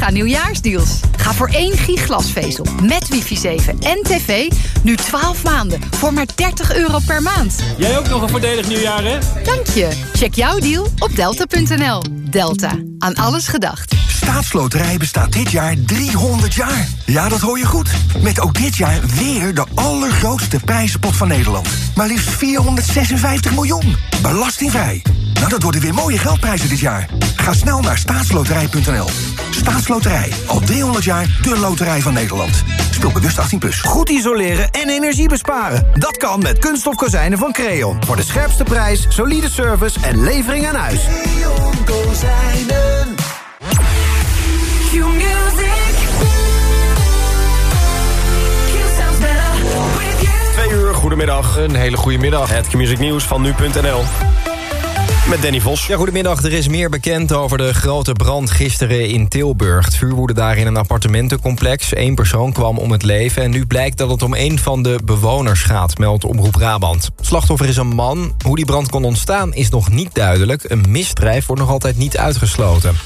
giga nieuwjaarsdeals. Ga voor één giglasvezel met wifi 7 en tv nu 12 maanden voor maar 30 euro per maand. Jij ook nog een voordelig nieuwjaar, hè? Dank je. Check jouw deal op delta.nl. Delta. Aan alles gedacht. Staatsloterij bestaat dit jaar 300 jaar. Ja, dat hoor je goed. Met ook dit jaar weer de allergrootste prijzenpot van Nederland. Maar liefst 456 miljoen. Belastingvrij. Nou, dat worden weer mooie geldprijzen dit jaar. Ga snel naar staatsloterij.nl. Staatsloterij. Al 300 jaar de loterij van Nederland. Speel bewust 18+. Plus. Goed isoleren en energie besparen. Dat kan met kunststof kozijnen van Creon. Voor de scherpste prijs, solide service en levering aan huis. Creon kozijnen. Twee uur, goedemiddag. Een hele goede middag. Het Music Nieuws van nu.nl. Met Danny Vos. Ja, goedemiddag. Er is meer bekend over de grote brand gisteren in Tilburg. Het vuur woedde daar in een appartementencomplex. Eén persoon kwam om het leven. En nu blijkt dat het om een van de bewoners gaat, meldt Omroep Brabant. Slachtoffer is een man. Hoe die brand kon ontstaan is nog niet duidelijk. Een misdrijf wordt nog altijd niet uitgesloten.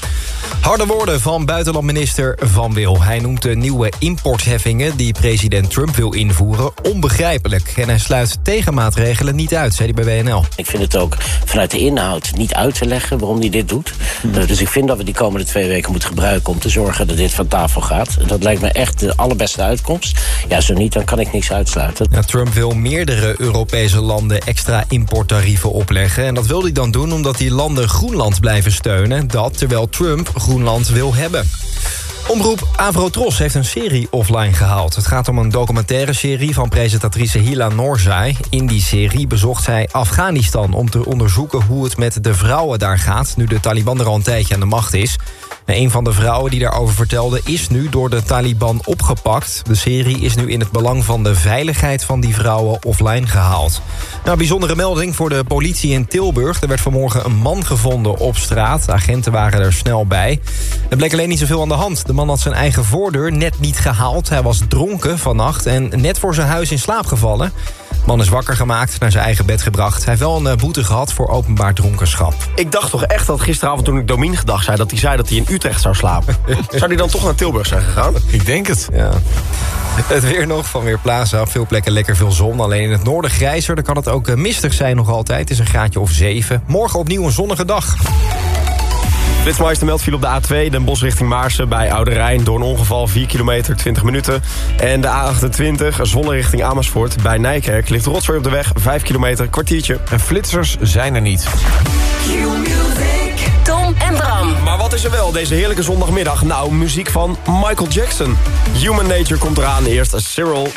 Harde woorden van buitenlandminister Van Wil. Hij noemt de nieuwe importheffingen die president Trump wil invoeren onbegrijpelijk. En hij sluit tegenmaatregelen niet uit, zei hij bij WNL. Ik vind het ook vanuit de inhoud niet uit te leggen waarom hij dit doet. Uh, dus ik vind dat we die komende twee weken moeten gebruiken... om te zorgen dat dit van tafel gaat. Dat lijkt me echt de allerbeste uitkomst. Ja, zo niet, dan kan ik niks uitsluiten. Ja, Trump wil meerdere Europese landen extra importtarieven opleggen. En dat wil hij dan doen omdat die landen Groenland blijven steunen. Dat terwijl Trump Groenland wil hebben. Omroep Avrotros heeft een serie offline gehaald. Het gaat om een documentaire serie van presentatrice Hila Noorzai. In die serie bezocht zij Afghanistan om te onderzoeken hoe het met de vrouwen daar gaat... nu de Taliban er al een tijdje aan de macht is. En een van de vrouwen die daarover vertelde is nu door de Taliban opgepakt. De serie is nu in het belang van de veiligheid van die vrouwen offline gehaald. Nou, bijzondere melding voor de politie in Tilburg. Er werd vanmorgen een man gevonden op straat. Agenten waren er snel bij. Er bleek alleen niet zoveel aan de hand. Man had zijn eigen voordeur net niet gehaald. Hij was dronken vannacht en net voor zijn huis in slaap gevallen. De man is wakker gemaakt, naar zijn eigen bed gebracht. Hij heeft wel een boete gehad voor openbaar dronkenschap. Ik dacht toch echt dat gisteravond toen ik Domien gedacht zei... dat hij zei dat hij in Utrecht zou slapen. zou hij dan toch naar Tilburg zijn gegaan? Ik denk het. Ja. Het weer nog van Weerplaza. Op veel plekken lekker veel zon. Alleen in het noorden grijzer. Dan kan het ook mistig zijn nog altijd. Het is een graadje of 7. Morgen opnieuw een zonnige dag. Flitsmeister meldt viel op de A2, Den Bosch richting Maarsen... bij Oude Rijn door een ongeval 4 kilometer, 20 minuten. En de A28, Zwolle richting Amersfoort, bij Nijkerk... ligt rotzooi op de weg, 5 kilometer, kwartiertje. En flitsers zijn er niet. Tom en Bram. Maar wat is er wel deze heerlijke zondagmiddag? Nou, muziek van Michael Jackson. Human Nature komt eraan, eerst Cyril...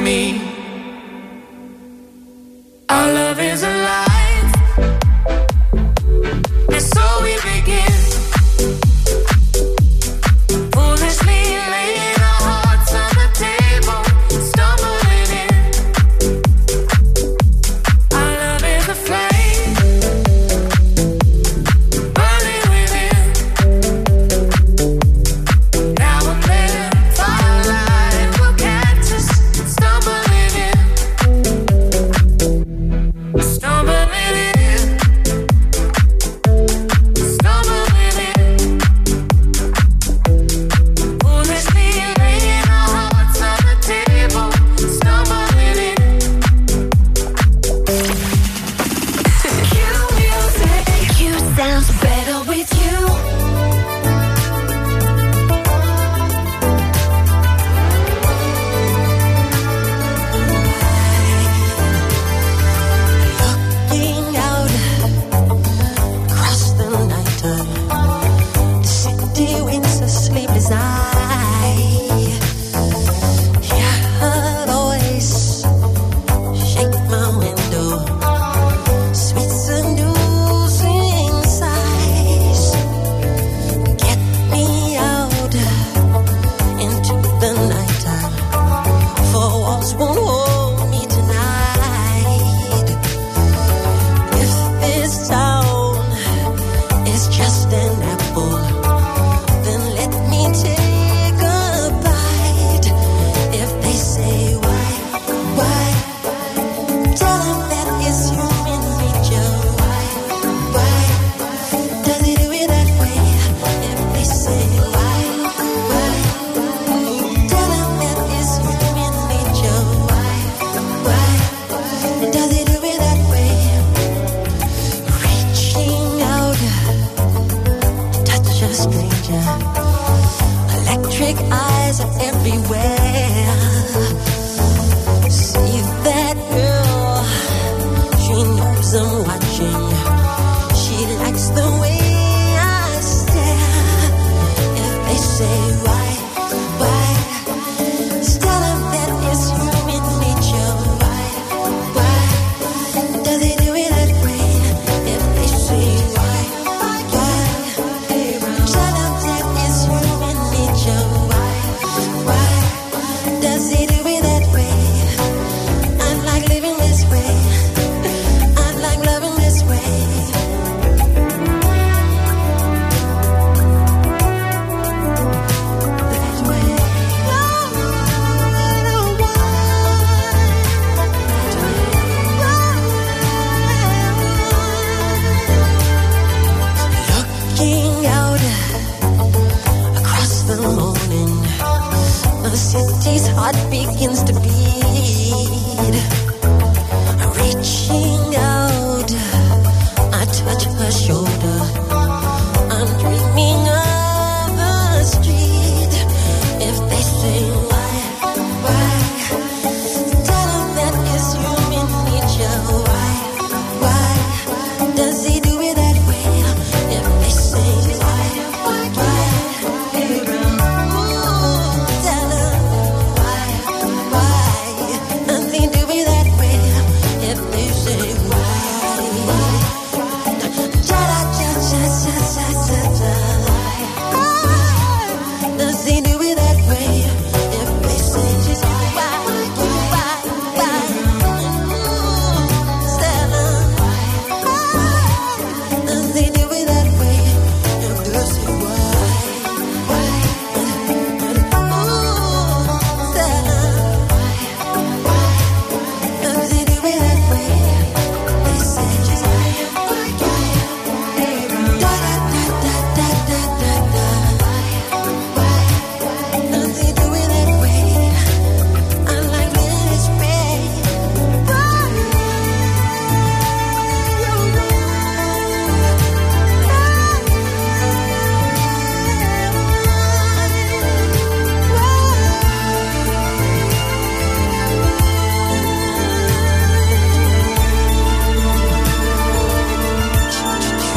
me.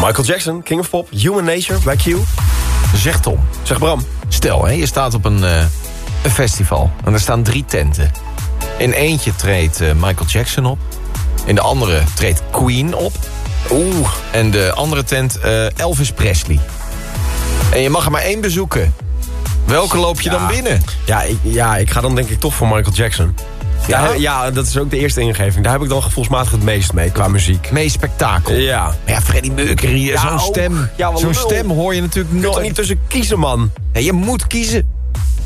Michael Jackson, King of Pop, Human Nature bij Q. Zeg Tom, Zeg Bram. stel hè, je staat op een, eh, een festival en er staan drie tenten. In eentje treedt eh, Michael Jackson op. In de andere treedt Queen op. Oeh. En de andere tent eh, Elvis Presley. En je mag er maar één bezoeken. Welke loop je dan binnen? Ja ik, ja, ik ga dan denk ik toch voor Michael Jackson. Ja? Ja? ja, dat is ook de eerste ingeving. Daar heb ik dan gevoelsmatig het meest mee qua muziek. Meest spektakel. Ja. Maar ja, Freddie Mercury, Ja, zo'n stem. Ja, zo'n stem hoor je natuurlijk Je kunt er nooit. niet tussen kiezen, man. Nee, je moet kiezen.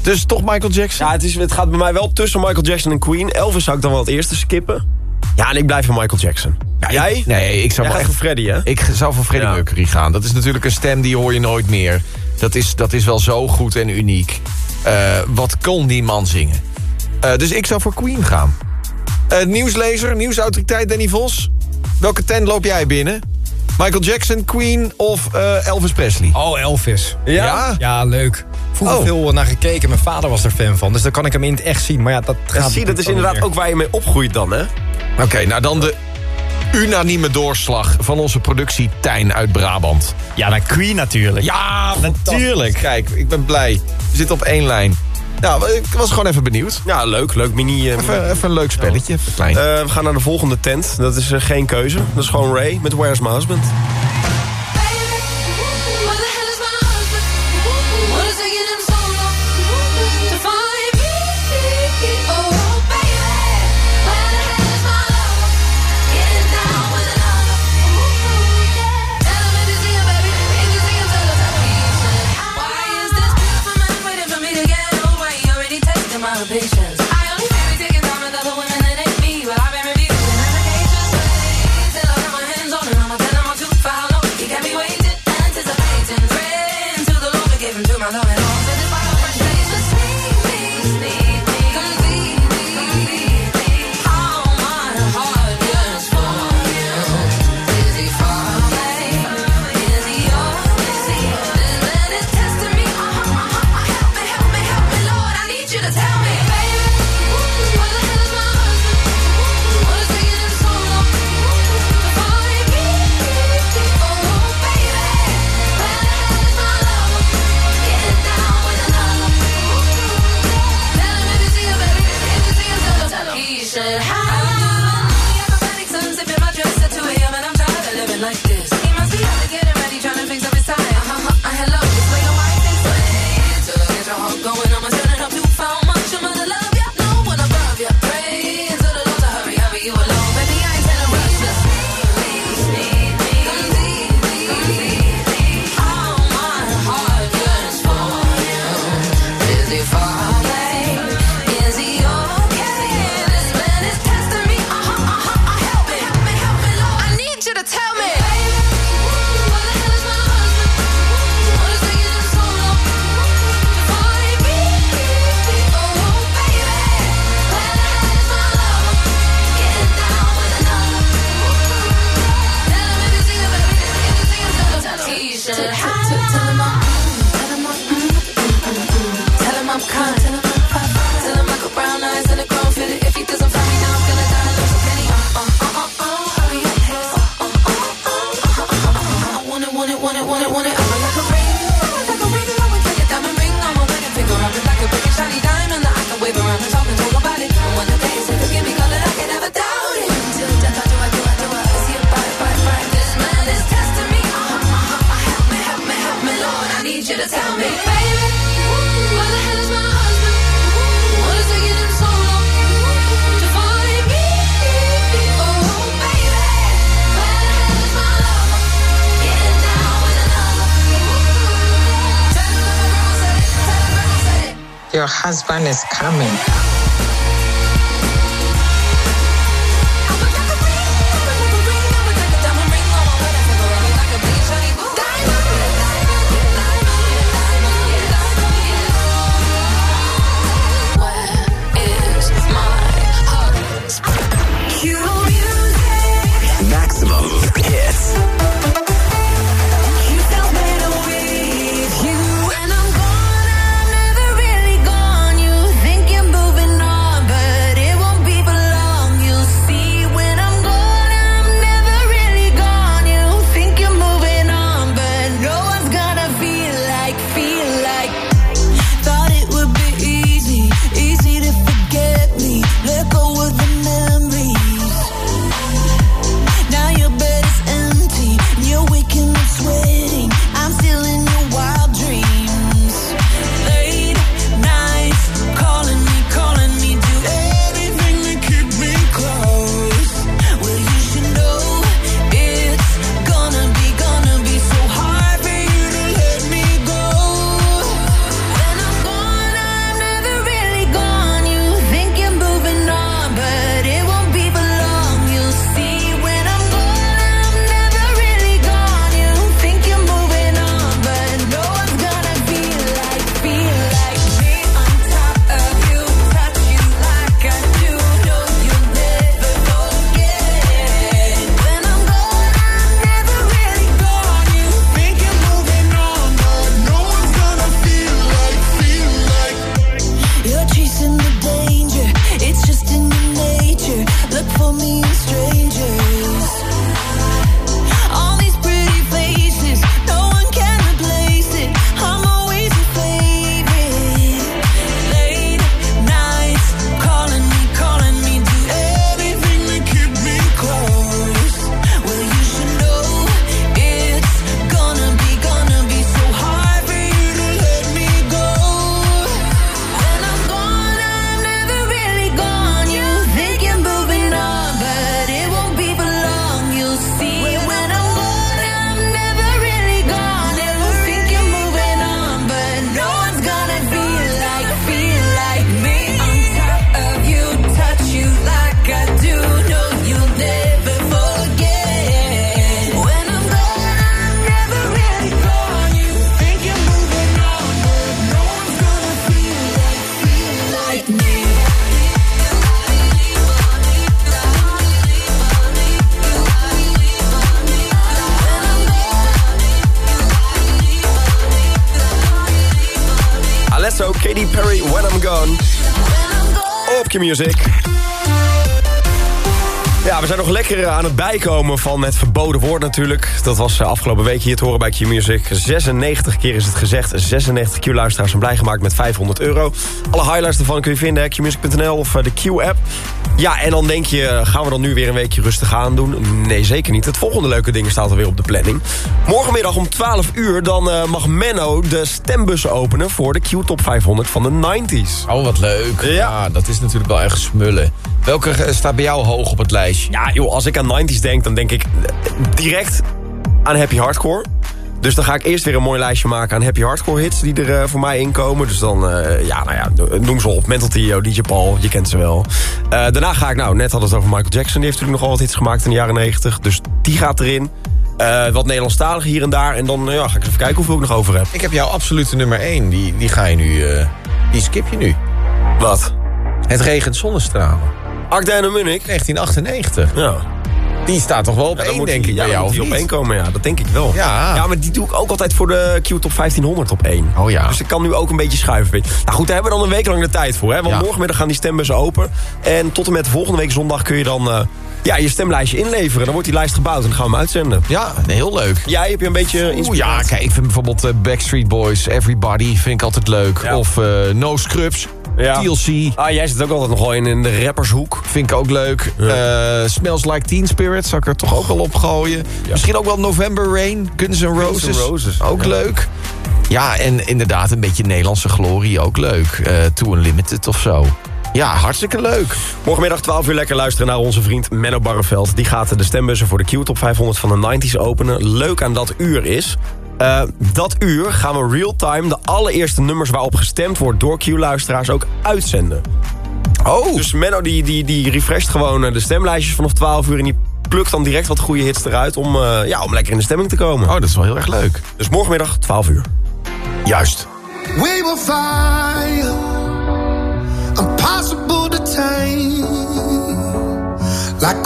Dus toch Michael Jackson? Ja, het, is, het gaat bij mij wel tussen Michael Jackson en Queen. Elvis zou ik dan wel het eerste skippen. Ja, en ik blijf voor Michael Jackson. Ja, jij? Nee, ik zou Jij wel gaat echt... voor Freddy, hè? Ik zou voor Freddie Ja. Mercury gaan. Dat is natuurlijk een stem die hoor je nooit meer. Dat is, dat is wel zo goed en uniek. Eh, wat kon die man zingen? Eh, dus ik zou voor Queen gaan. Eh, nieuwslezer, nieuwsautoriteit Danny Vos. Welke tent loop jij binnen? Michael Jackson, Queen of eh, Elvis Presley? Oh, Elvis. Ja? Ja, leuk. Vroeger Oh. veel naar gekeken. Mijn vader was er fan van. Dus dan kan ik hem in het echt zien. Maar ja, dat gaat Ja, zie, dat is inderdaad ook waar je mee opgroeit dan, hè? Oké, nou dan de unanieme doorslag van onze productie Tijn uit Brabant. Ja, naar Queen natuurlijk. Ja, Natuurlijk. Kijk, ik ben blij. We zitten op één lijn. Nou, ik was gewoon even benieuwd. Ja, leuk. Leuk mini... eh, Even, even een leuk spelletje, even klein. eh, we gaan naar de volgende tent. Dat is eh, geen keuze. Dat is gewoon Ray met Where's My Husband. Music. Ja, we zijn nog lekker eh, aan het bijkomen van het verboden woord natuurlijk. Dat was eh, afgelopen week hier te horen bij Q-Music. 96 keer is het gezegd. 96 Q-luisteraars zijn blij gemaakt met 500 euro. Alle highlights ervan kun je vinden, op qmusic.nl of eh, de Q-app. Ja, en dan denk je, gaan we dan nu weer een weekje rustig aan doen? Nee, zeker niet. Het volgende leuke ding staat alweer op de planning. Morgenmiddag om 12 uur dan eh, mag Menno de stembus openen... voor de Q-top 500 van de 90s. Oh, wat leuk. Ja. ja. dat is natuurlijk wel echt smullen. Welke eh, staat bij jou hoog op het lijstje? Ja, joh, als ik aan 90s denk, dan denk ik eh, direct aan Happy Hardcore... Dus dan ga ik eerst weer een mooi lijstje maken aan happy hardcore hits die er eh, voor mij inkomen. Dus dan, eh, ja, nou ja, eh, noem ze op. Mental Tio, DJ Paul, je kent ze wel. Daarna ga ik, nou, net hadden we het over Michael Jackson. Die heeft natuurlijk nogal wat hits gemaakt in de jaren 90. Dus die gaat erin. Wat Nederlandstalig hier en daar. En dan ja, ga ik even kijken hoeveel ik nog over heb. Ik heb jouw absolute nummer 1. Die, die ga je nu... Die skip je nu. Wat? Het regent zonnestralen. Acta en Munich. 1998. Ja. Die staat toch wel op Ja, één, moet denk die- ik, ja, bij dan jou, moet die op één komen, ja. Dat denk ik wel. Ja. ja, maar die doe ik ook altijd voor de Q-top 1500 op één. Oh ja. Dus ik kan nu ook een beetje schuiven. weet. Nou goed, daar hebben we dan een week lang de tijd voor. Hè? Want morgenmiddag gaan die stembussen open. En tot en met volgende week zondag kun je dan eh, ja, je stemlijstje inleveren. Dan wordt die lijst gebouwd en dan gaan we hem uitzenden. Ja, heel leuk. Jij heb je een beetje Oeh, ja, inspiratie? kijk, ik vind bijvoorbeeld eh, Backstreet Boys, Everybody, vind ik altijd leuk. Of eh, No Scrubs, Ja. TLC, Ah, jij zit ook altijd nog wel in, in de rappershoek. vind ik ook leuk. Eh, Smells Like Teen Spirit, zou ik er toch ook wel op gooien. Misschien ook wel November Rain, Guns N' Roses. Roses, Ook leuk. Ja, en inderdaad een beetje Nederlandse glorie, ook leuk. Eh To Unlimited of zo. Ja, hartstikke leuk. Morgenmiddag 12 uur lekker luisteren naar onze vriend Menno Barreveld. Die gaat de stembussen voor de Q-top 500 van de 90s openen. Leuk aan dat uur is... eh, dat uur gaan we real-time de allereerste nummers waarop gestemd wordt door Q-luisteraars ook uitzenden. Oh, Dus Menno die, die, die refresht gewoon eh, de stemlijstjes vanaf 12 uur... en die plukt dan direct wat goede hits eruit om, eh, ja, om lekker in de stemming te komen. oh, dat is wel heel erg leuk. Dus morgenmiddag 12 uur. Juist. We will fire, impossible to tame, like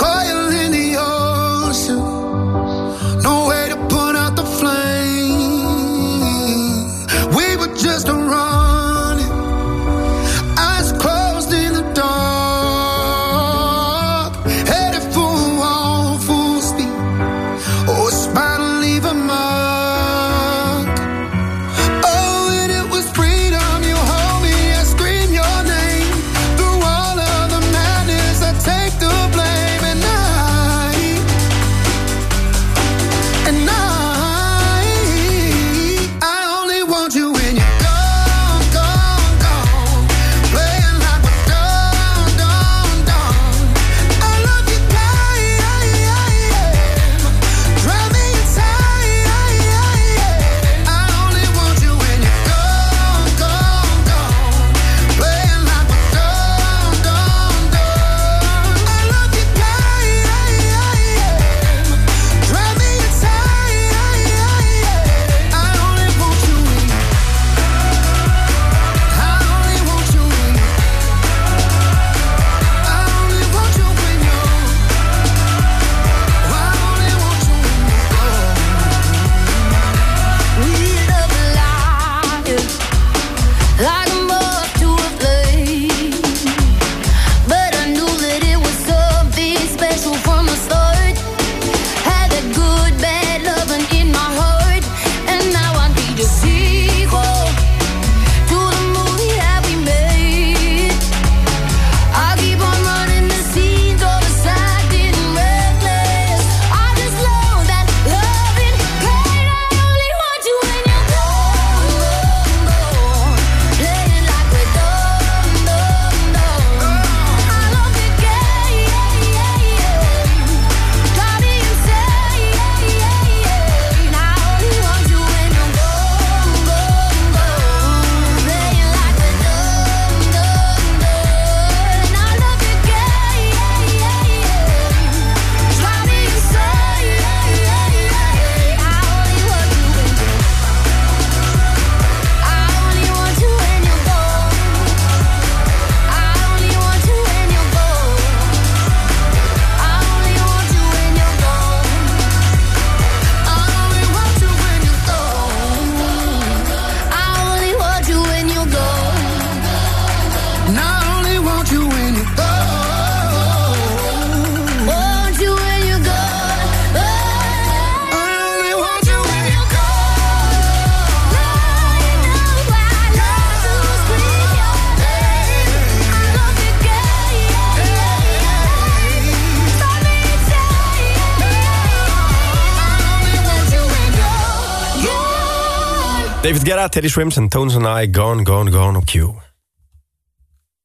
Guetta, Teddy Swims en Tones and I, Gone, Gone, Gone op Q.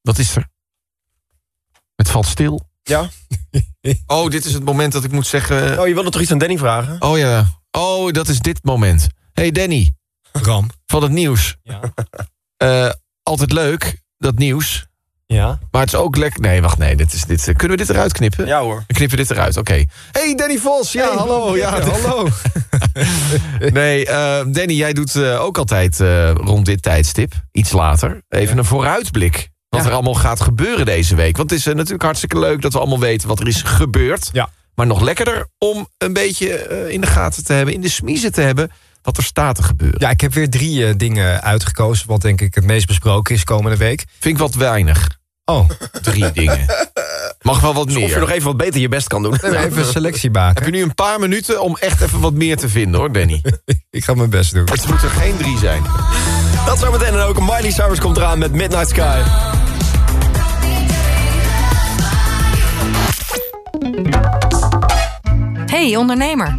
Wat is er? Het valt stil. Ja? Oh, dit is het moment dat ik moet zeggen... Oh, je wilde toch iets aan Danny vragen? Oh ja. Oh, dat is dit moment. hey Danny, Ram. van het nieuws. Ja. Eh, altijd leuk, dat nieuws. Ja. Maar het is ook lekker... Nee, wacht, nee. Dit is, dit, kunnen we dit eruit knippen? Ja hoor. We knippen dit eruit, oké. Hey, Danny Vos. Ja, hallo. Ja, hallo. nee, eh, Danny, jij doet eh, ook altijd eh, rond dit tijdstip, iets later, even een vooruitblik. Wat Ja. er allemaal gaat gebeuren deze week. Want het is eh, natuurlijk hartstikke leuk dat we allemaal weten wat er is gebeurd. Ja. Maar nog lekkerder om een beetje in de gaten te hebben... in de smiezen te hebben wat er staat te gebeuren. Ja, ik heb weer drie eh, dingen uitgekozen... wat denk ik het meest besproken is komende week. Vind ik wat weinig. Oh. Drie dingen. Mag wel wat meer. Of je nog even wat beter je best kan doen. Even een selectie maken. Heb je nu een paar minuten om echt even wat meer te vinden, hoor, Danny. ik ga mijn best doen. Het moeten er geen drie zijn. Dat zometeen en ook Miley Cyrus komt eraan met Midnight Sky. Hey ondernemer,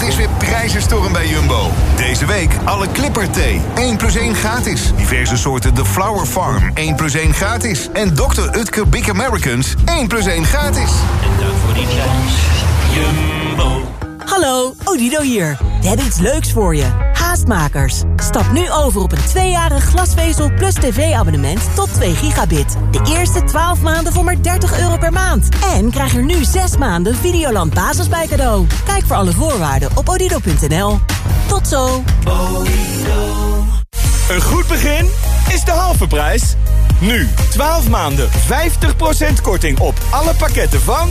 Het is weer prijzenstorm bij Jumbo. Deze week alle Clipper thee. 1 plus 1 gratis. Diverse soorten The Flower Farm. 1 plus 1 gratis. En Dr. Utker Big Americans. 1 plus 1 gratis. En dank voor die prijs. Jumbo. Hallo, Odido hier. We hebben iets leuks voor je. Haastmakers. Stap nu over op een tweejarig glasvezel plus tv-abonnement tot 2 gigabit. De eerste 12 maanden voor maar 30 euro per maand. En krijg er nu 6 maanden Videoland Basis bij cadeau. Kijk voor alle voorwaarden op odido.nl. Tot zo. Een goed begin is de halve prijs. Nu, 12 maanden, 50% korting op alle pakketten van...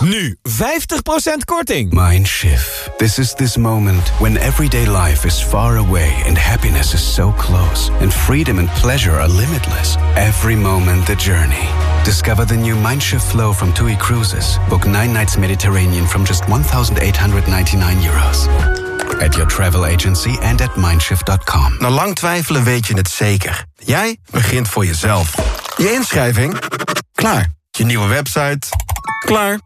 Nu 50% korting. Mindshift. This is this moment when everyday life is far away and happiness is so close and freedom and pleasure are limitless. Every moment the journey. Discover the new Mindshift flow from TUI Cruises. Book 9 nights Mediterranean from just 1899 euros. At your travel agency and at mindshift.com. Na lang twijfelen weet je het zeker. Jij begint voor jezelf. Je inschrijving? Klaar. Je nieuwe website? Klaar.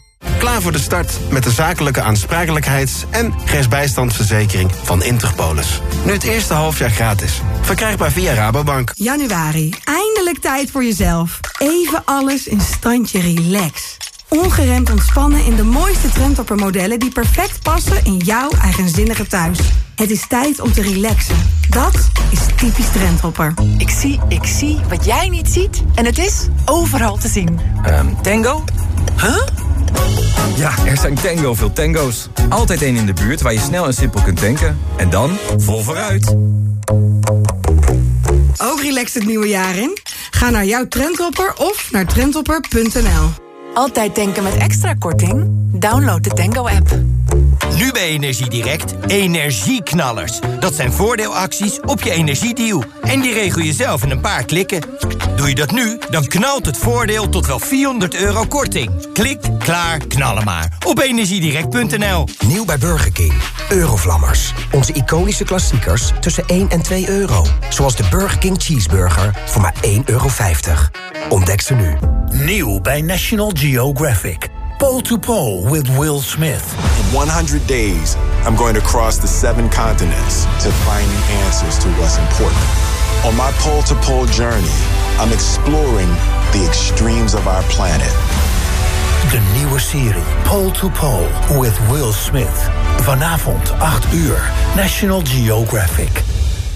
Klaar voor de start met de zakelijke aansprakelijkheids- en rechtsbijstandsverzekering van Interpolis. Nu het eerste halfjaar gratis. Verkrijgbaar via Rabobank. Januari, eindelijk tijd voor jezelf. Even alles in standje relax. Ongeremd ontspannen in de mooiste trendtoppermodellen... die perfect passen in jouw eigenzinnige thuis. Het is tijd om te relaxen. Dat is typisch trendhopper. Ik zie, ik zie wat jij niet ziet. En het is overal te zien. tango? Huh? Ja, er zijn tango veel tango's. Altijd één in de buurt waar je snel en simpel kunt tanken. En dan vol vooruit. Ook relaxed het nieuwe jaar in? Ga naar jouw trendhopper of naar trendhopper.nl. Altijd tanken met extra korting? Download de Tango-app. Nu bij Energiedirect energieknallers. Dat zijn voordeelacties op je energiedeal. En die regel je zelf in een paar klikken. Doe je dat nu, dan knalt het voordeel tot wel 400 euro korting. Klik, klaar, knallen maar. Op energiedirect.nl Nieuw bij Burger King. Eurovlammers. Onze iconische klassiekers tussen 1 en 2 euro. Zoals de Burger King Cheeseburger voor maar 1,50 euro. Ontdek ze nu. Nieuw by National Geographic. Pole to Pole with Will Smith. In 100 days, I'm going to cross the seven continents to find the answers to what's important. On my pole to pole journey, I'm exploring the extremes of our planet. De nieuwe serie Pole to Pole with Will Smith. Vanavond 8 uur. National Geographic.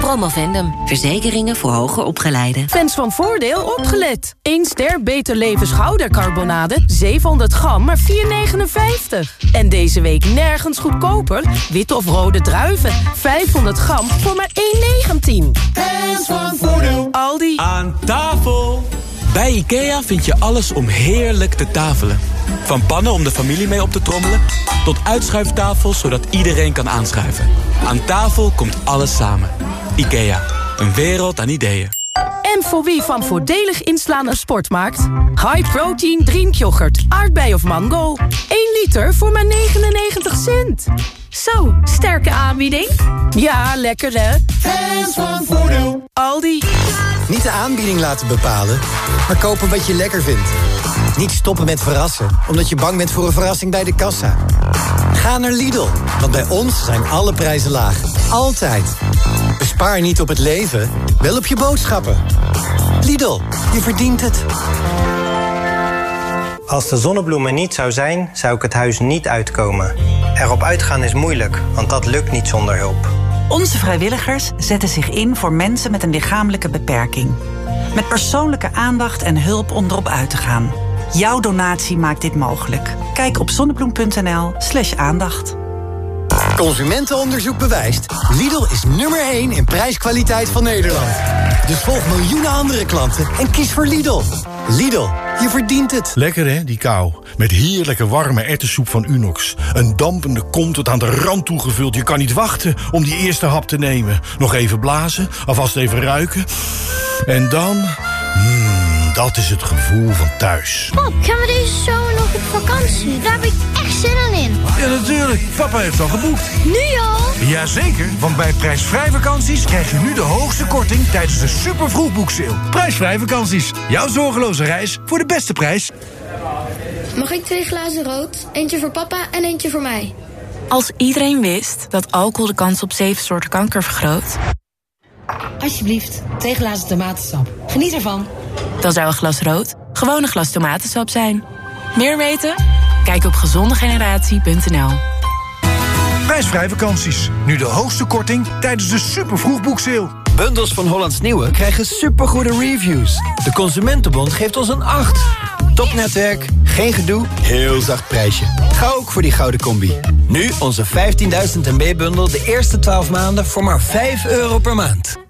Promovendum. Verzekeringen voor hoger opgeleiden. Fans van Voordeel opgelet. 1 ster Beter Leven schoudercarbonade, 700 gram, maar 4,59. En deze week nergens goedkoper. Witte of rode druiven, 500 gram voor maar 1,19. Fans van Voordeel. Aldi. Aan tafel! Bij IKEA vind je alles om heerlijk te tafelen. Van pannen om de familie mee op te trommelen... tot uitschuiftafels zodat iedereen kan aanschuiven. Aan tafel komt alles samen. IKEA, een wereld aan ideeën. En voor wie van voordelig inslaan een sport maakt? High protein drinkyoghurt, aardbei of mango. 1 liter voor maar 99 cent. Zo, sterke aanbieding. Ja, lekker hè? Fans van Voordeel. Aldi. Niet de aanbieding laten bepalen, maar kopen wat je lekker vindt. Niet stoppen met verrassen, omdat je bang bent voor een verrassing bij de kassa. Ga naar Lidl, want bij ons zijn alle prijzen laag. Altijd. Bespaar niet op het leven, wel op je boodschappen. Lidl, je verdient het. Als de zonnebloemen niet zou zijn, zou ik het huis niet uitkomen. Erop uitgaan is moeilijk, want dat lukt niet zonder hulp. Onze vrijwilligers zetten zich in voor mensen met een lichamelijke beperking. Met persoonlijke aandacht en hulp om erop uit te gaan. Jouw donatie maakt dit mogelijk. Kijk op zonnebloem.nl slash aandacht. Consumentenonderzoek bewijst. Lidl is nummer 1 in prijskwaliteit van Nederland. Dus volg miljoenen andere klanten en kies voor Lidl. Lidl, je verdient het. Lekker hè, die kou. Met heerlijke warme ertessoep van Unox. Een dampende kom tot aan de rand toegevuld. Je kan niet wachten om die eerste hap te nemen. Nog even blazen, alvast even ruiken. En dan... Dat is het gevoel van thuis. Pap, gaan we deze zomer nog op vakantie? Daar heb ik echt zin in. Ja, natuurlijk. Papa heeft al geboekt. Nu al? Jazeker, want bij prijsvrij vakanties krijg je nu de hoogste korting tijdens de super vroegboekseil. Prijsvrij vakanties. Jouw zorgeloze reis voor de beste prijs. Mag ik twee glazen rood? Eentje voor papa en eentje voor mij. Als iedereen wist dat alcohol de kans op zeven soorten kanker vergroot... Alsjeblieft, twee glazen tomatensap. Geniet ervan. Dan zou een glas rood gewoon een glas tomatensap zijn. Meer weten? Kijk op gezondegeneratie.nl Prijsvrij vakanties. Nu de hoogste korting tijdens de super vroegboekseil. Bundels van Hollands Nieuwe krijgen supergoede reviews. De Consumentenbond geeft ons een 8. Topnetwerk, geen gedoe, heel zacht prijsje. Ga ook voor die gouden combi. Nu onze 15.000 MB-bundel de eerste 12 maanden voor maar 5 euro per maand.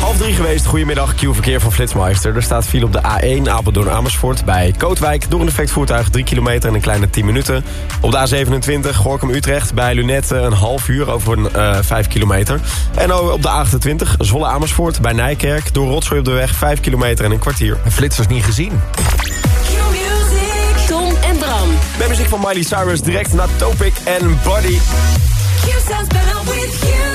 Half drie geweest, goedemiddag, Q-verkeer van Flitsmeister. Er staat file op de A1 Apeldoorn-Amersfoort bij Kootwijk. Door een defect voertuig 3 kilometer en een kleine 10 minuten. Op de A27 Gorkum-Utrecht bij Lunette een half uur over een eh 5 kilometer. En op de A28 Zwolle-Amersfoort bij Nijkerk. Door rotzooi op de weg 5 kilometer en een kwartier. Flitsers niet gezien. Tom en Bram. Met muziek van Miley Cyrus direct naar Topic en Body. I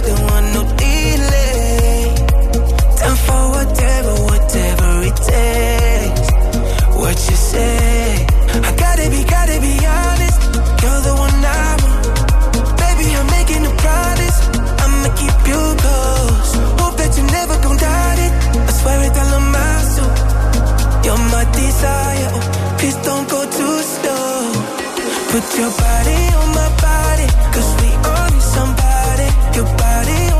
now, don't want no delay. Time for whatever, whatever it takes. What you say? I gotta be, gotta be honest. You're the one I want. Baby, I'm making a promise. I'ma keep you close. Hope that you never doubt it. I swear it. You're my desire. Oh, please don't go too slow. Put your body on my body. Cause we need somebody. Your body on my body.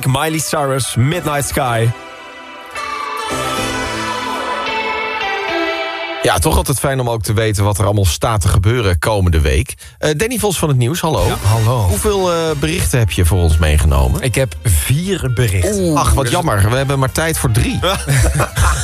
Q-Music, Miley Cyrus, Midnight Sky. Ja, toch altijd fijn om ook te weten wat er allemaal staat te gebeuren komende week. Eh, Danny Vos van het Nieuws, hallo. hallo. Hoeveel eh, berichten heb je voor ons meegenomen? Ik heb vier berichten. Ach, wat jammer. We hebben maar tijd voor drie.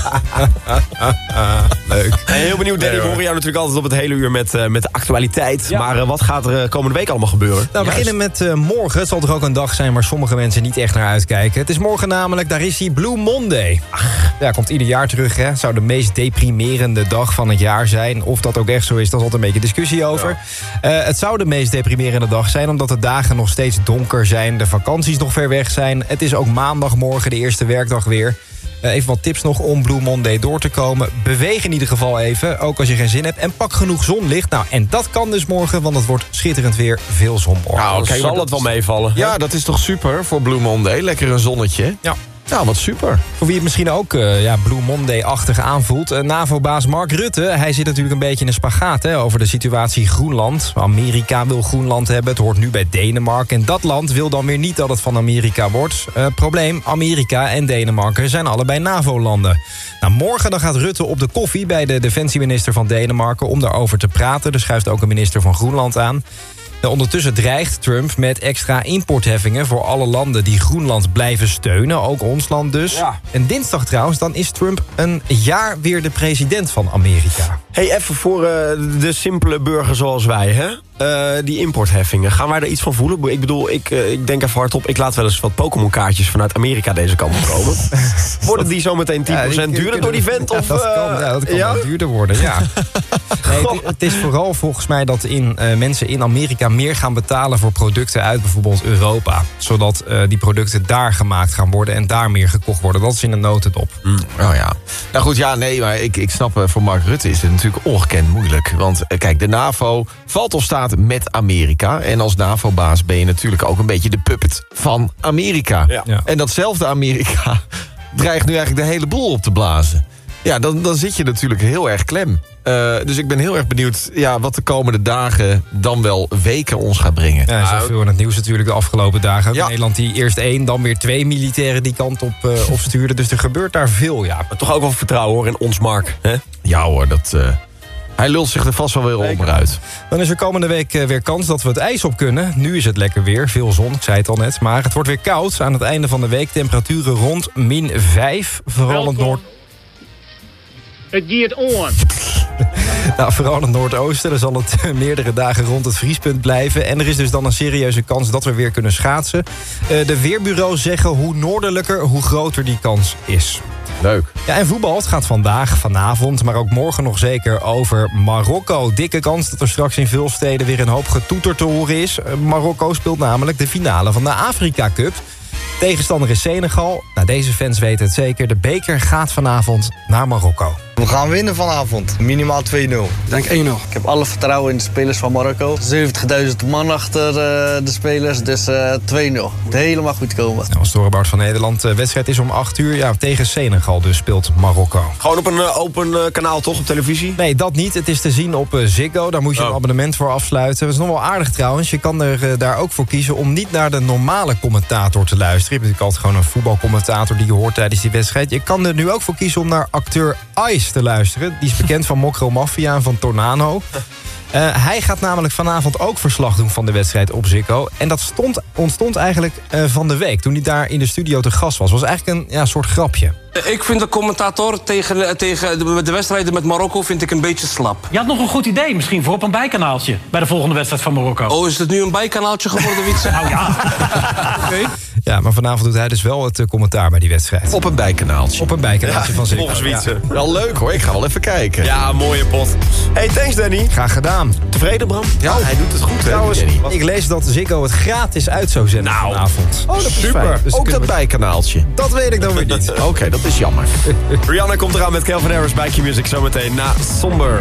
Leuk. Heel benieuwd, Danny. We horen jou natuurlijk altijd op het hele uur met, eh, met de actualiteit. Ja. Maar eh, wat gaat er eh, komende week allemaal gebeuren? Nou, we beginnen met morgen. Het zal toch ook een dag zijn waar sommige mensen niet echt naar uitkijken. Het is morgen namelijk, daar is die Blue Monday. Ach, ja, komt ieder jaar terug, hè. Het zou de meest deprimerende dag van het jaar zijn. Of dat ook echt zo is, daar is altijd een beetje discussie over. Het zou de meest deprimerende dag zijn... omdat de dagen nog steeds donker zijn, de vakanties nog ver weg zijn. Het is ook maandag morgen, de eerste werkdag weer. Eh, even wat tips nog om Blue Monday door te komen. Beweeg in ieder geval even, ook als je geen zin hebt. En pak genoeg zonlicht. Nou, en dat kan dus morgen, want het wordt schitterend weer. Veel zon morgen. Nou, kijk, zal dat- het wel meevallen? Ja, dat is toch super voor Blue Monday. Lekker een zonnetje. Ja. Nou, wat super. Voor wie het misschien ook eh, ja, Blue Monday-achtig aanvoelt. eh, NAVO-baas Mark Rutte, hij zit natuurlijk een beetje in een spagaat... Hè, over de situatie Groenland. Amerika wil Groenland hebben, het hoort nu bij Denemarken. En dat land wil dan weer niet dat het van Amerika wordt. Eh, probleem, Amerika en Denemarken zijn allebei NAVO-landen. Nou, morgen dan gaat Rutte op de koffie bij de defensieminister van Denemarken... om daarover te praten. Er schuift ook een minister van Groenland aan... Nou, ondertussen dreigt Trump met extra importheffingen voor alle landen die Groenland blijven steunen. Ook ons land dus. En dinsdag trouwens, dan is Trump een jaar weer de president van Amerika. Hey, even voor eh, de simpele burger zoals wij, hè? Eh, die importheffingen, gaan wij er iets van voelen? Ik bedoel, ik, eh, ik denk even hardop... ik laat wel eens wat Pokémon-kaartjes vanuit Amerika deze kant op komen. Worden die zo meteen 10% Ja, die duurder door die vent? Ja, Of, dat kan, eh, ja, dat kan ja? wel duurder worden, ja. Nee, het, het is vooral volgens mij dat in, eh, mensen in Amerika meer gaan betalen... voor producten uit bijvoorbeeld Europa. Zodat eh, die producten daar gemaakt gaan worden en daar meer gekocht worden. Dat is in een notendop. Oh ja. Nou goed, ja, nee, maar ik, ik snap, eh, voor Mark Rutte is het natuurlijk ongekend moeilijk. Want kijk, de NAVO valt of staat met Amerika. En als NAVO-baas ben je natuurlijk ook een beetje de puppet van Amerika. Ja. Ja. En datzelfde Amerika dreigt nu eigenlijk de hele boel op te blazen. Ja, dan, dan zit je natuurlijk heel erg klem. Eh, dus ik ben heel erg benieuwd ja, wat de komende dagen dan wel weken ons gaat brengen. Ja, er is Nou, in het nieuws natuurlijk de afgelopen dagen. Nederland die eerst één, dan weer twee militairen die kant op, eh, opstuurden. Dus er gebeurt daar veel, ja. Maar toch ook wel vertrouwen hoor in ons Mark. Hè? Ja hoor, dat, eh, hij lult zich er vast wel weer onderuit. Dan is er komende week eh, weer kans dat we het ijs op kunnen. Nu is het lekker weer, veel zon, ik zei het al net. Maar het wordt weer koud. Aan het einde van de week temperaturen rond min 5. Vooral in het noord... Het giert on. Nou, vooral in het noordoosten. Dan zal het meerdere dagen rond het vriespunt blijven. En er is dus dan een serieuze kans dat we weer kunnen schaatsen. Eh, de weerbureaus zeggen hoe noordelijker, hoe groter die kans is. Leuk. Ja, en voetbal. Het gaat vandaag, vanavond, maar ook morgen nog zeker over Marokko. Dikke kans dat er straks in veel steden weer een hoop getoeter te horen is. Eh, Marokko speelt namelijk de finale van de Afrika Cup. Tegenstander is Senegal. Nou, deze fans weten het zeker. De beker gaat vanavond naar Marokko. We gaan winnen vanavond. Minimaal 2-0. Ik denk 1-0. Ik heb alle vertrouwen in de spelers van Marokko. 70.000 man achter eh, de spelers, dus eh 2-0. Het helemaal goed komen. Nou, als Dorebout van Nederland. De wedstrijd is om 8 uur. Ja, tegen Senegal dus speelt Marokko. Gewoon op een eh, open eh, kanaal toch, op televisie? Nee, dat niet. Het is te zien op eh, Ziggo. Daar moet je Oh. een abonnement voor afsluiten. Dat is nog wel aardig trouwens. Je kan er eh, daar ook voor kiezen om niet naar de normale commentator te luisteren. Je hebt natuurlijk altijd gewoon een voetbalcommentator die je hoort tijdens die wedstrijd. Je kan er nu ook voor kiezen om naar acteur Ice te luisteren. Die is bekend van Mokro Mafia en van Tornado. Eh, hij gaat namelijk vanavond ook verslag doen van de wedstrijd op Ziggo. En dat stond, ontstond eigenlijk eh, van de week. Toen hij daar in de studio te gast was. was eigenlijk een ja, soort grapje. Ik vind de commentator tegen, tegen de, de wedstrijden met Marokko vind ik een beetje slap. Je had nog een goed idee misschien voor op een bijkanaaltje... bij de volgende wedstrijd van Marokko. Oh, is het nu een bijkanaaltje geworden, Wietse? nou ja. Ja, maar vanavond doet hij dus wel het eh, commentaar bij die wedstrijd. Op een bijkanaaltje. Op een bijkanaaltje van Ziggo. Volgens Wietse. Ja. Wel leuk hoor, ik ga wel even kijken. Ja, mooie pot. Hey, thanks Danny. Graag gedaan. Tevreden Bram? Ja, hij doet het goed Trouwens, Danny. ik lees dat Ziggo het gratis uit zou zenden vanavond. Oh, dat is Super. Dus Ook dat we- bijkanaaltje. Dat weet ik dan weer niet. Oké, dat is jammer. Rihanna komt eraan met Calvin Harris bij Q-Music zometeen na Somber.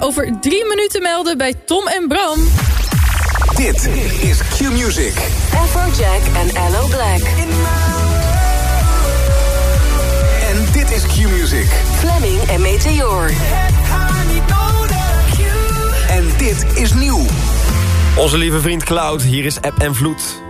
over drie minuten melden bij Tom en Bram. Dit is Q-Music. Afrojack en Allo Black. En dit is Q-Music. Fleming en Meteor. En dit is nieuw. Onze lieve vriend Cloud, hier is App en Vloed.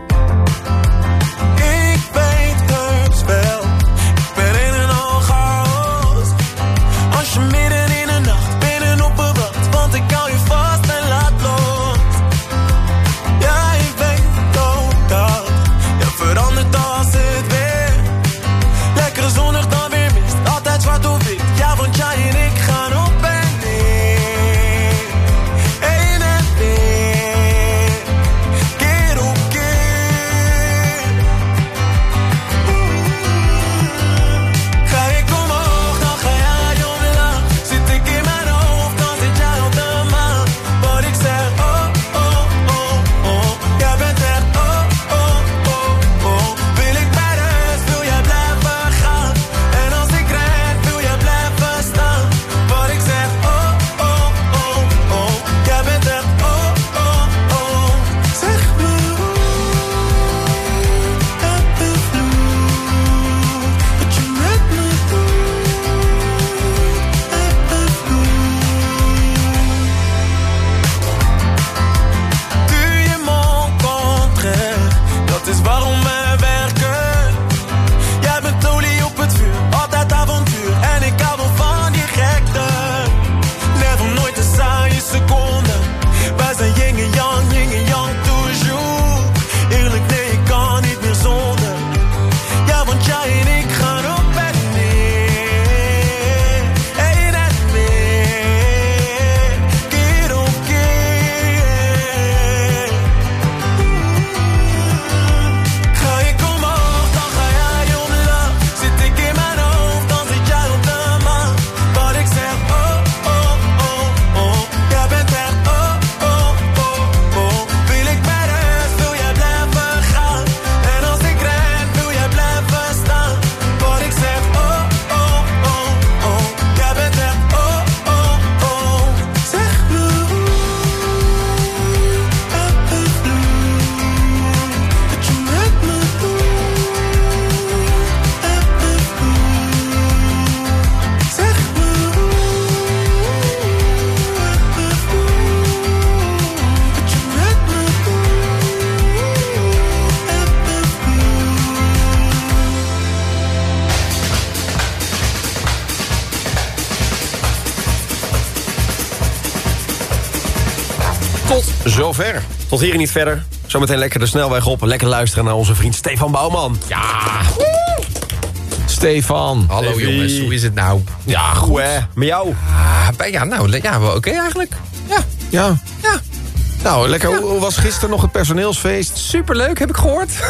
Tot hier en niet verder. Zometeen lekker de snelweg op. Lekker luisteren naar onze vriend Stefan Bouwman. Ja. Stefan. Hallo jongens, hoe is het nou? Ja, Goed goed. hè, met jou. Ah, bij- ja, nou, ja, wel oké eigenlijk. Ja, Ja. Nou, lekker. Hoe hoe was gisteren nog het personeelsfeest? Superleuk, heb ik gehoord.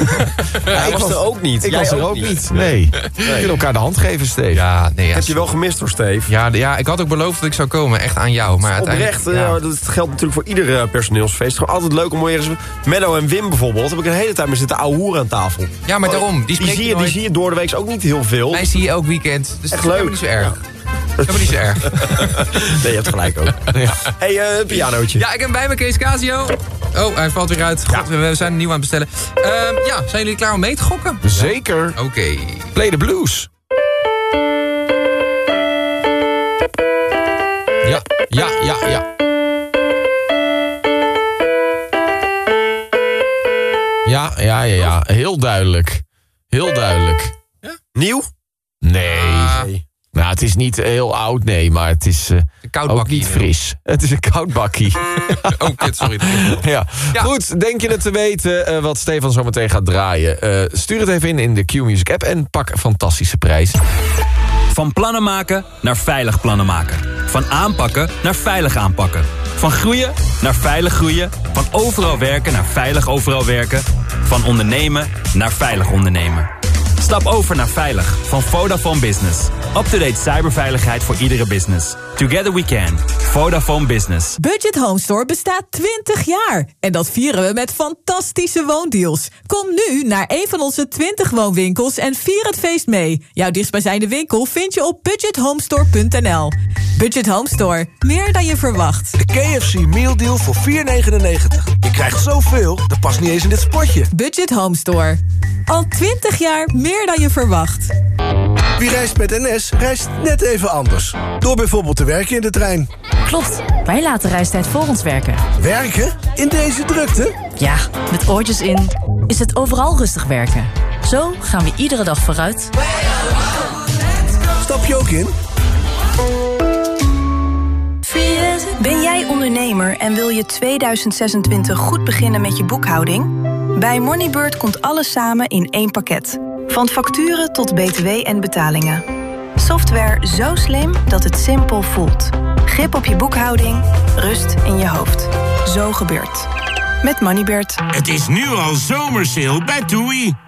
Ja, ik was er ook niet. Ik Jij was er ook niet. Nee. We kunnen elkaar de hand geven, Steve. Ja, nee, ja. Heb je wel gemist hoor, Steve. Ja, ja, ik had ook beloofd dat ik zou komen, echt aan jou. Maar uiteindelijk... Oprecht, ja. eh, dat geldt natuurlijk voor ieder eh, personeelsfeest. Gewoon altijd leuk om weer eens... Mello en Wim bijvoorbeeld, heb ik een hele tijd mee zitten ouwehoeren aan tafel. Ja, maar daarom, die zie, je die zie je door de week ook niet heel veel. Mij zie je elk weekend, dus Echt dat is leuk. niet zo erg. Helemaal niet zo erg. Nee, je hebt gelijk ook. hey, eh, pianootje. Ja, ik heb bij me Kees Casio. Oh, hij valt weer uit. God, we- we zijn een nieuw aan het bestellen. Ehm, ja, zijn jullie klaar om mee te gokken? Zeker. Oké. Play the blues. Ja, ja, ja, ja. Ja, ja, ja, ja. Heel duidelijk. Heel duidelijk. Nieuw? Nee. Nou, het is niet heel oud, nee, maar het is eh, koud ook niet joh. fris. Het is een koud bakkie. Oh, kut, sorry. ja. Goed, denk je het te weten eh, wat Stefan zo meteen gaat draaien? Eh, stuur het even in in de Q-Music app en pak een fantastische prijs. Van plannen maken naar veilig plannen maken. Van aanpakken naar veilig aanpakken. Van groeien naar veilig groeien. Van overal werken naar veilig overal werken. Van ondernemen naar veilig ondernemen. Stap over naar Veilig van Vodafone Business. Up-to-date cyberveiligheid voor iedere business. Together we can. Vodafone Business. Budget Home Store bestaat 20 jaar. En dat vieren we met fantastische woondeals. Kom nu naar een van onze 20 woonwinkels en vier het feest mee. Jouw dichtstbijzijnde winkel vind je op budgethomestore.nl. Budget Home Store. Meer dan je verwacht. De KFC Meal Deal voor 4,99. Je krijgt zoveel, dat past niet eens in dit spotje. Budget Home Store. Al 20 jaar meer dan je verwacht. Wie reist met NS, reist net even anders. Door bijvoorbeeld te werken in de trein. Klopt, wij laten reistijd voor ons werken. Werken? In deze drukte? Ja, met oortjes in is het overal rustig werken. Zo gaan we iedere dag vooruit. Stap je ook in? Ben jij ondernemer en wil je 2026 goed beginnen met je boekhouding? Bij Moneybird komt alles samen in één pakket. Van facturen tot btw en betalingen. Software zo slim dat het simpel voelt. Grip op je boekhouding, rust in je hoofd. Zo gebeurt. Met Moneybird. Het is nu al zomersale bij TUI.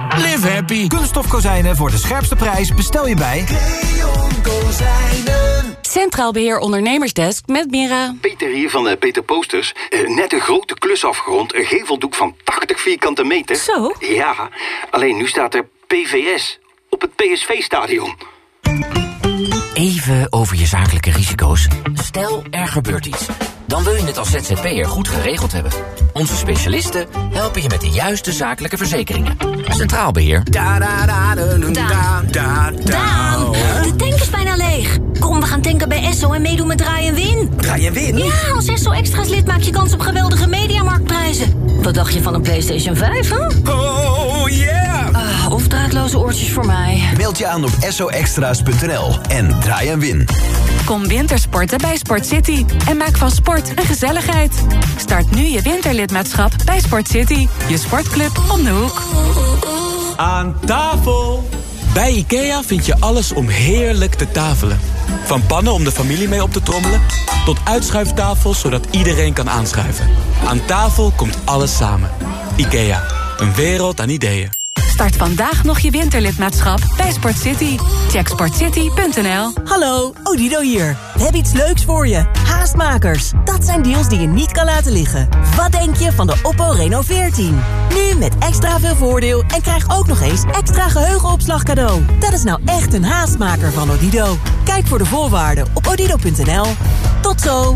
live happy. Kunststof kozijnen voor de scherpste prijs bestel je bij... Centraal Beheer Ondernemersdesk met Mira. Peter hier van eh, Peter Posters. Eh, net een grote klus afgerond. Een geveldoek van 80 vierkante meter. Zo? Ja, alleen nu staat er PVS op het PSV-stadion. Even over je zakelijke risico's. Stel, er gebeurt iets. Dan wil je het als ZZP'er goed geregeld hebben. Onze specialisten helpen je met de juiste zakelijke verzekeringen. Centraal Beheer. Daan, de tank is bijna leeg. Kom, we gaan tanken bij Esso en meedoen met Draai en Win. Draai en win? Ja, als Esso Extra's lid maak je kans op geweldige mediamarktprijzen. Wat dacht je van een PlayStation 5, hè? Oh yeah! Of draadloze oortjes voor mij. Meld je aan op soextra's.nl en draai en win. Kom wintersporten bij Sport City en maak van sport een gezelligheid. Start nu je winterlidmaatschap bij Sport City, je sportclub om de hoek. Aan tafel! Bij IKEA vind je alles om heerlijk te tafelen. Van pannen om de familie mee op te trommelen... tot uitschuiftafels zodat iedereen kan aanschuiven. Aan tafel komt alles samen. IKEA, een wereld aan ideeën. Start vandaag nog je winterlidmaatschap bij Sport City. Check sportcity.nl. Hallo, Odido hier. We hebben iets leuks voor je. Haastmakers. Dat zijn deals die je niet kan laten liggen. Wat denk je van de Oppo Reno 14? Nu met extra veel voordeel en krijg ook nog eens extra geheugenopslag cadeau. Dat is nou echt een haastmaker van Odido. Kijk voor de voorwaarden op odido.nl. Tot zo.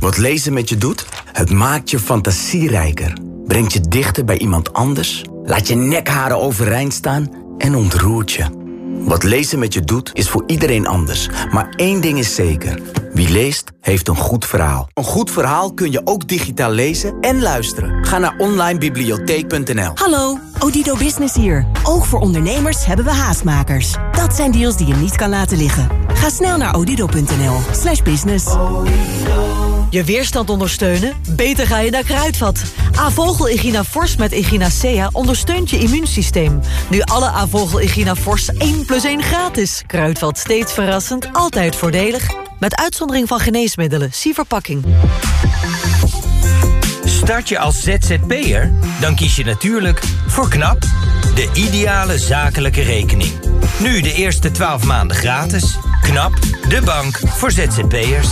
Wat lezen met je doet? Het maakt je fantasierijker. Brengt je dichter bij iemand anders. Laat je nekharen overeind staan en ontroert je. Wat lezen met je doet, is voor iedereen anders. Maar één ding is zeker. Wie leest, heeft een goed verhaal. Een goed verhaal kun je ook digitaal lezen en luisteren. Ga naar onlinebibliotheek.nl Hallo, Odido Business hier. Ook voor ondernemers hebben we haastmakers. Dat zijn deals die je niet kan laten liggen. Ga snel naar odido.nl slash business. Je weerstand ondersteunen? Beter ga je naar Kruidvat. Avogel Igina met Echinacea ondersteunt je immuunsysteem. Nu alle Avogel Igina Force 1 plus 1 gratis. Kruidvat steeds verrassend, altijd voordelig. Met uitzondering van geneesmiddelen. Zie verpakking. Start je als ZZP'er? Dan kies je natuurlijk voor KNAP, de ideale zakelijke rekening. Nu de eerste 12 maanden gratis. KNAP, de bank voor ZZP'ers.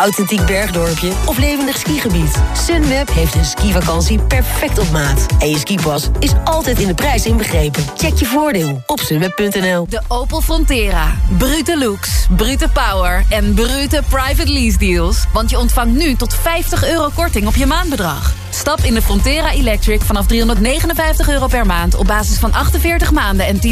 Authentiek bergdorpje of levendig skigebied. Sunweb heeft een skivakantie perfect op maat. En je skipas is altijd in de prijs inbegrepen. Check je voordeel op sunweb.nl. De Opel Frontera. Brute looks, brute power en brute private lease deals. Want je ontvangt nu tot 50 euro korting op je maandbedrag. Stap in de Frontera Electric vanaf 359 euro per maand... op basis van 48 maanden en 10